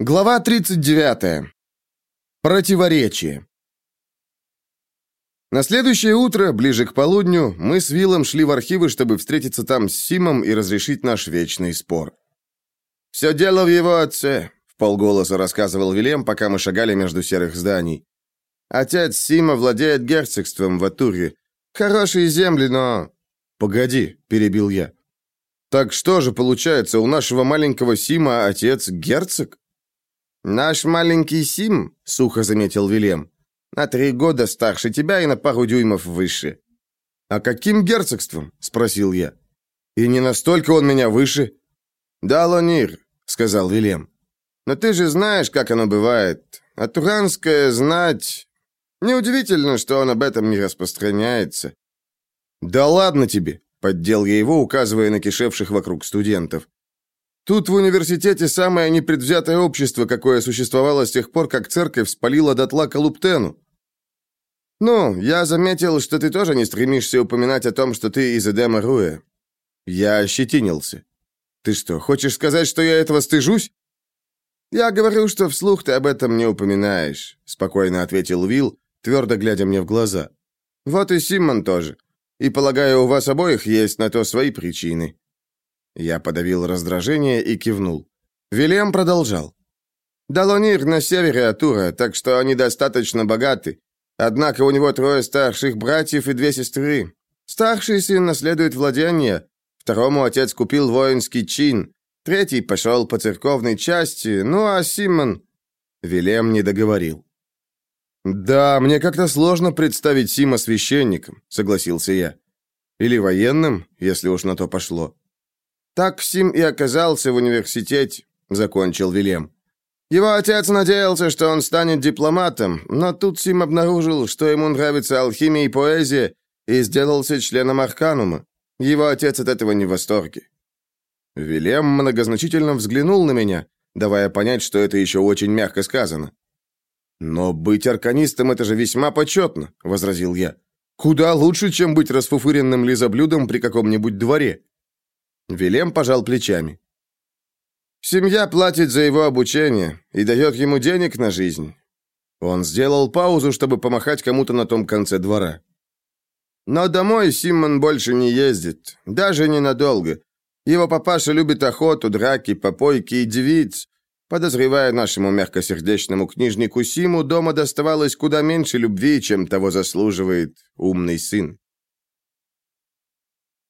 Глава 39. Противоречие. На следующее утро, ближе к полудню, мы с Виллом шли в архивы, чтобы встретиться там с Симом и разрешить наш вечный спор. «Все дело в его отце», — в полголоса рассказывал Вилем, пока мы шагали между серых зданий. «Отец Сима владеет герцогством в Атуре. Хорошие земли, но...» «Погоди», — перебил я. «Так что же получается, у нашего маленького Сима отец герцог?» «Наш маленький Сим», — сухо заметил Вилем, — «на три года старше тебя и на пару дюймов выше». «А каким герцогством?» — спросил я. «И не настолько он меня выше». «Да, Лонир», — сказал Вилем. «Но ты же знаешь, как оно бывает. А туранская знать... Неудивительно, что он об этом не распространяется». «Да ладно тебе», — поддел я его, указывая на кишевших вокруг студентов. Тут в университете самое непредвзятое общество, какое существовало с тех пор, как церковь спалила дотла Калуптену. Ну, я заметил, что ты тоже не стремишься упоминать о том, что ты из Эдема Руэ. Я ощетинился. Ты что, хочешь сказать, что я этого стыжусь? Я говорю, что вслух ты об этом не упоминаешь, спокойно ответил Уилл, твердо глядя мне в глаза. Вот и Симмон тоже. И полагаю, у вас обоих есть на то свои причины. Я подавил раздражение и кивнул. Вильям продолжал. «Далонир на севере Атура, так что они достаточно богаты. Однако у него трое старших братьев и две сестры. Старший сын наследует владение, второму отец купил воинский чин, третий пошел по церковной части, ну а Симон...» Вилем не договорил. «Да, мне как-то сложно представить Сима священником», — согласился я. «Или военным, если уж на то пошло». Так Сим и оказался в университете, закончил Вилем. Его отец надеялся, что он станет дипломатом, но тут Сим обнаружил, что ему нравится алхимия и поэзия, и сделался членом Арканума. Его отец от этого не в восторге. Вилем многозначительно взглянул на меня, давая понять, что это еще очень мягко сказано. «Но быть арканистом — это же весьма почетно», — возразил я. «Куда лучше, чем быть расфуфыренным лизоблюдом при каком-нибудь дворе». Вилем пожал плечами. Семья платит за его обучение и дает ему денег на жизнь. Он сделал паузу, чтобы помахать кому-то на том конце двора. Но домой Симон больше не ездит, даже ненадолго. Его папаша любит охоту, драки, попойки и девиц. Подозревая нашему мягкосердечному книжнику Симу, дома доставалось куда меньше любви, чем того заслуживает умный сын.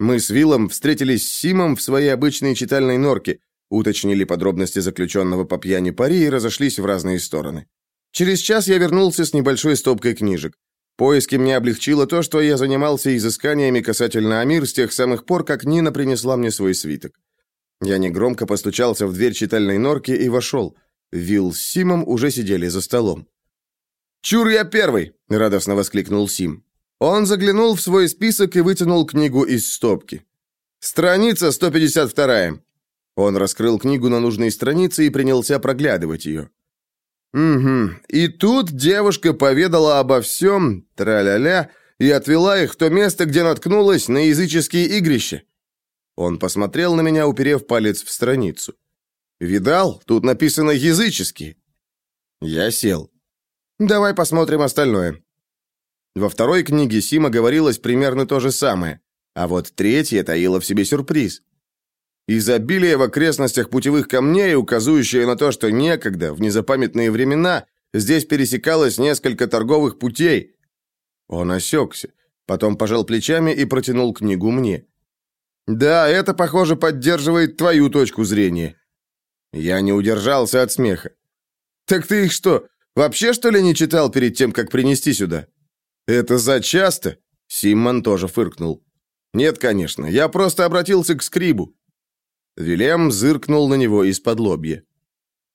Мы с Виллом встретились с Симом в своей обычной читальной норке, уточнили подробности заключенного по пьяни пари и разошлись в разные стороны. Через час я вернулся с небольшой стопкой книжек. Поиски мне облегчило то, что я занимался изысканиями касательно Амир с тех самых пор, как Нина принесла мне свой свиток. Я негромко постучался в дверь читальной норки и вошел. Вилл с Симом уже сидели за столом. «Чур я первый!» — радостно воскликнул Сим. Он заглянул в свой список и вытянул книгу из стопки. «Страница 152». Он раскрыл книгу на нужной странице и принялся проглядывать ее. «Угу. И тут девушка поведала обо всем, тра-ля-ля, и отвела их в то место, где наткнулась на языческие игрища». Он посмотрел на меня, уперев палец в страницу. «Видал? Тут написано «языческие». Я сел. «Давай посмотрим остальное. Во второй книге Сима говорилось примерно то же самое, а вот третья таила в себе сюрприз. Изобилие в окрестностях путевых камней, указывающее на то, что некогда, в незапамятные времена, здесь пересекалось несколько торговых путей. Он осекся, потом пожал плечами и протянул книгу мне. «Да, это, похоже, поддерживает твою точку зрения». Я не удержался от смеха. «Так ты их что, вообще, что ли, не читал перед тем, как принести сюда?» «Это за часто?» Симмон тоже фыркнул. «Нет, конечно, я просто обратился к скрибу». Вилем зыркнул на него из-под лобья.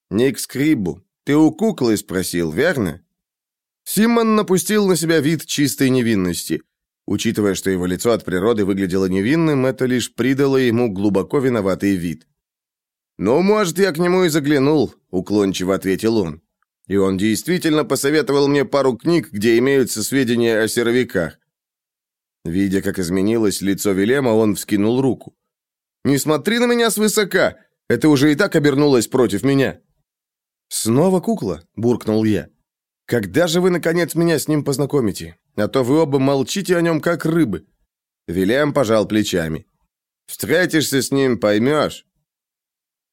«Не к скрибу. Ты у куклы спросил, верно?» Симмон напустил на себя вид чистой невинности. Учитывая, что его лицо от природы выглядело невинным, это лишь придало ему глубоко виноватый вид. «Ну, может, я к нему и заглянул», — уклончиво ответил он. И он действительно посоветовал мне пару книг, где имеются сведения о серовиках. Видя, как изменилось лицо Вилема, он вскинул руку. «Не смотри на меня свысока! Это уже и так обернулось против меня!» «Снова кукла?» – буркнул я. «Когда же вы, наконец, меня с ним познакомите? А то вы оба молчите о нем, как рыбы». Вильям пожал плечами. «Встретишься с ним, поймешь».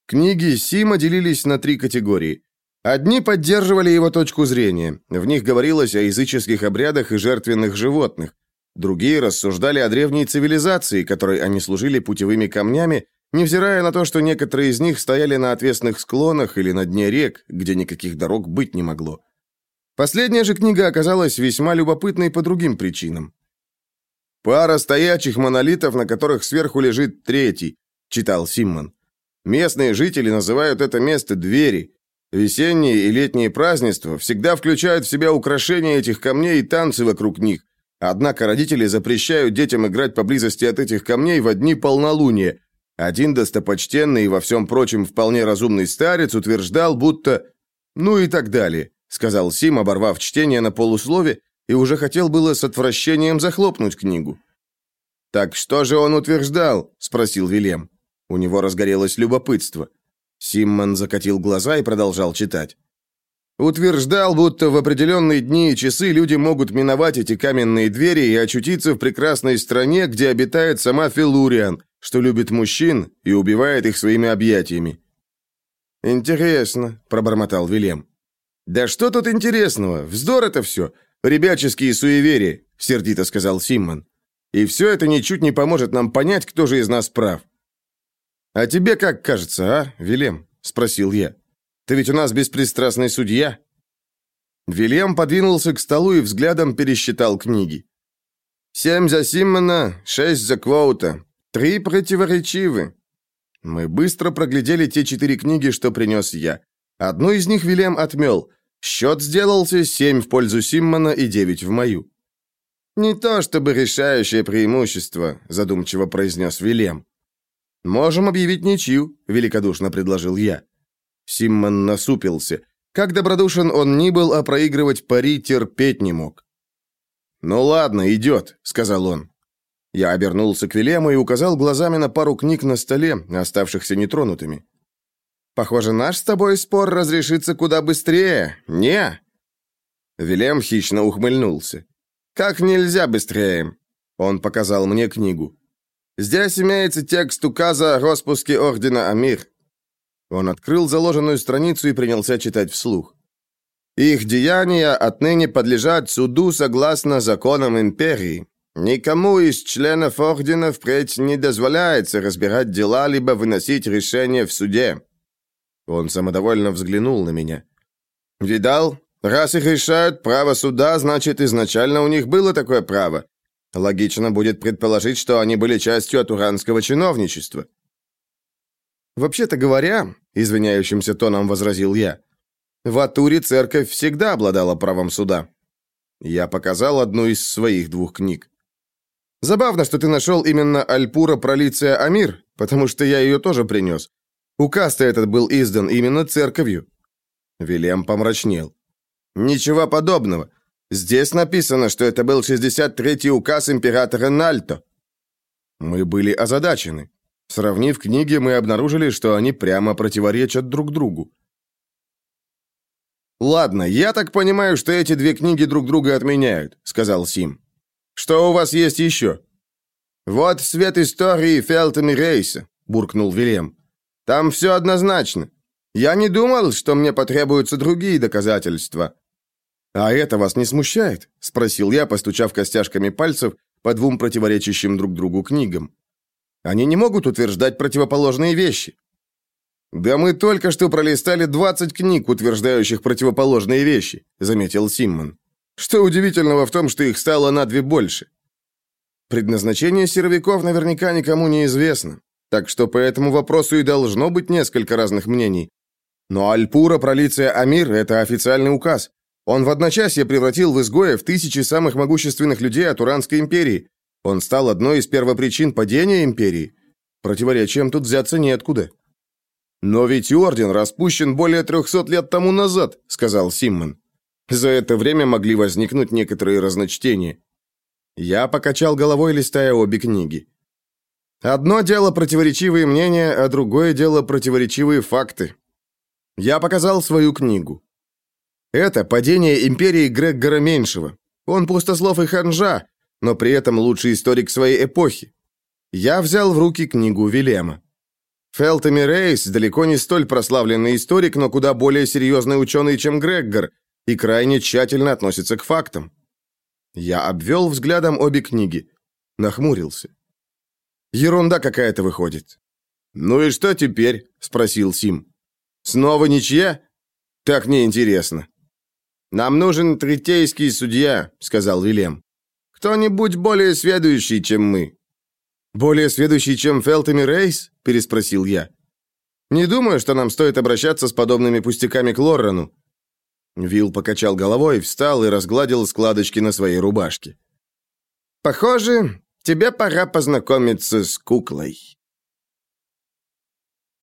Книги Сима делились на три категории. Одни поддерживали его точку зрения. В них говорилось о языческих обрядах и жертвенных животных. Другие рассуждали о древней цивилизации, которой они служили путевыми камнями, невзирая на то, что некоторые из них стояли на отвесных склонах или на дне рек, где никаких дорог быть не могло. Последняя же книга оказалась весьма любопытной по другим причинам. «Пара стоячих монолитов, на которых сверху лежит третий», — читал Симмон. «Местные жители называют это место двери. Весенние и летние празднества всегда включают в себя украшения этих камней и танцы вокруг них. Однако родители запрещают детям играть поблизости от этих камней в дни полнолуния. Один достопочтенный и во всем прочем вполне разумный старец утверждал, будто... Ну и так далее, сказал Сим, оборвав чтение на полуслове, и уже хотел было с отвращением захлопнуть книгу. «Так что же он утверждал?» – спросил Вилем. У него разгорелось любопытство. Симмон закатил глаза и продолжал читать. Утверждал, будто в определенные дни и часы люди могут миновать эти каменные двери и очутиться в прекрасной стране, где обитает сама Филуриан, что любит мужчин и убивает их своими объятиями. «Интересно», — пробормотал Вилем. «Да что тут интересного? Вздор это все. Ребяческие суеверия», — сердито сказал Симмон. «И все это ничуть не поможет нам понять, кто же из нас прав». «А тебе как кажется, а, Вилем?» — спросил я. Ты ведь у нас беспристрастный судья». Вильям подвинулся к столу и взглядом пересчитал книги. «Семь за Симмона, шесть за Квоута. Три противоречивы». Мы быстро проглядели те четыре книги, что принес я. Одну из них Вильям отмел. Счет сделался семь в пользу Симмона и девять в мою. «Не то чтобы решающее преимущество», — задумчиво произнес Вильям. «Можем объявить ничью», — великодушно предложил я. Симмон насупился. Как добродушен он ни был, а проигрывать пари терпеть не мог. «Ну ладно, идет», — сказал он. Я обернулся к Вильяму и указал глазами на пару книг на столе, оставшихся нетронутыми. «Похоже, наш с тобой спор разрешится куда быстрее, не?» Вильям хищно ухмыльнулся. «Как нельзя быстрее?» Он показал мне книгу. «Здесь имеется текст указа о распуске Ордена Амир. Он открыл заложенную страницу и принялся читать вслух. Их деяния отныне подлежат суду согласно законам империи. Никому из членов ордена впредь не дозволяется разбирать дела либо выносить решения в суде. Он самодовольно взглянул на меня. Видал? Раз их решают право суда, значит, изначально у них было такое право. Логично будет предположить, что они были частью атуранского чиновничества. Вообще-то говоря, извиняющимся тоном возразил я. В Атуре церковь всегда обладала правом суда. Я показал одну из своих двух книг. Забавно, что ты нашел именно Альпура Пролиция Амир, потому что я ее тоже принес. Указ-то этот был издан именно церковью. Вильям помрачнел. Ничего подобного. Здесь написано, что это был 63-й указ императора Нальто. Мы были озадачены. Сравнив книги, мы обнаружили, что они прямо противоречат друг другу. «Ладно, я так понимаю, что эти две книги друг друга отменяют», — сказал Сим. «Что у вас есть еще?» «Вот свет истории Фелтона Рейса», — буркнул Вильям. «Там все однозначно. Я не думал, что мне потребуются другие доказательства». «А это вас не смущает?» — спросил я, постучав костяшками пальцев по двум противоречащим друг другу книгам. Они не могут утверждать противоположные вещи. Да мы только что пролистали 20 книг, утверждающих противоположные вещи, заметил Симмон. Что удивительного в том, что их стало на две больше? Предназначение серовиков наверняка никому не известно, так что по этому вопросу и должно быть несколько разных мнений. Но Альпура пролиция Амир – это официальный указ. Он в одночасье превратил в изгоев тысячи самых могущественных людей от Уранской империи, он стал одной из первопричин падения империи. Противоречием тут взяться неоткуда. «Но ведь орден распущен более трехсот лет тому назад», — сказал Симмон. «За это время могли возникнуть некоторые разночтения». Я покачал головой, листая обе книги. «Одно дело противоречивые мнения, а другое дело противоречивые факты». Я показал свою книгу. Это «Падение империи Грегора Меньшего». Он пустослов и ханжа, но при этом лучший историк своей эпохи. Я взял в руки книгу Вилема. Фелтеми Рейс далеко не столь прославленный историк, но куда более серьезный ученый, чем Греггор, и крайне тщательно относится к фактам. Я обвел взглядом обе книги. Нахмурился. Ерунда какая-то выходит. «Ну и что теперь?» – спросил Сим. «Снова ничья? Так неинтересно». «Нам нужен третейский судья», — сказал Вильям. «Кто-нибудь более сведущий, чем мы». «Более сведущий, чем Фелтеми Рейс?» — переспросил я. «Не думаю, что нам стоит обращаться с подобными пустяками к Лоррену». Вилл покачал головой, встал и разгладил складочки на своей рубашке. «Похоже, тебе пора познакомиться с куклой».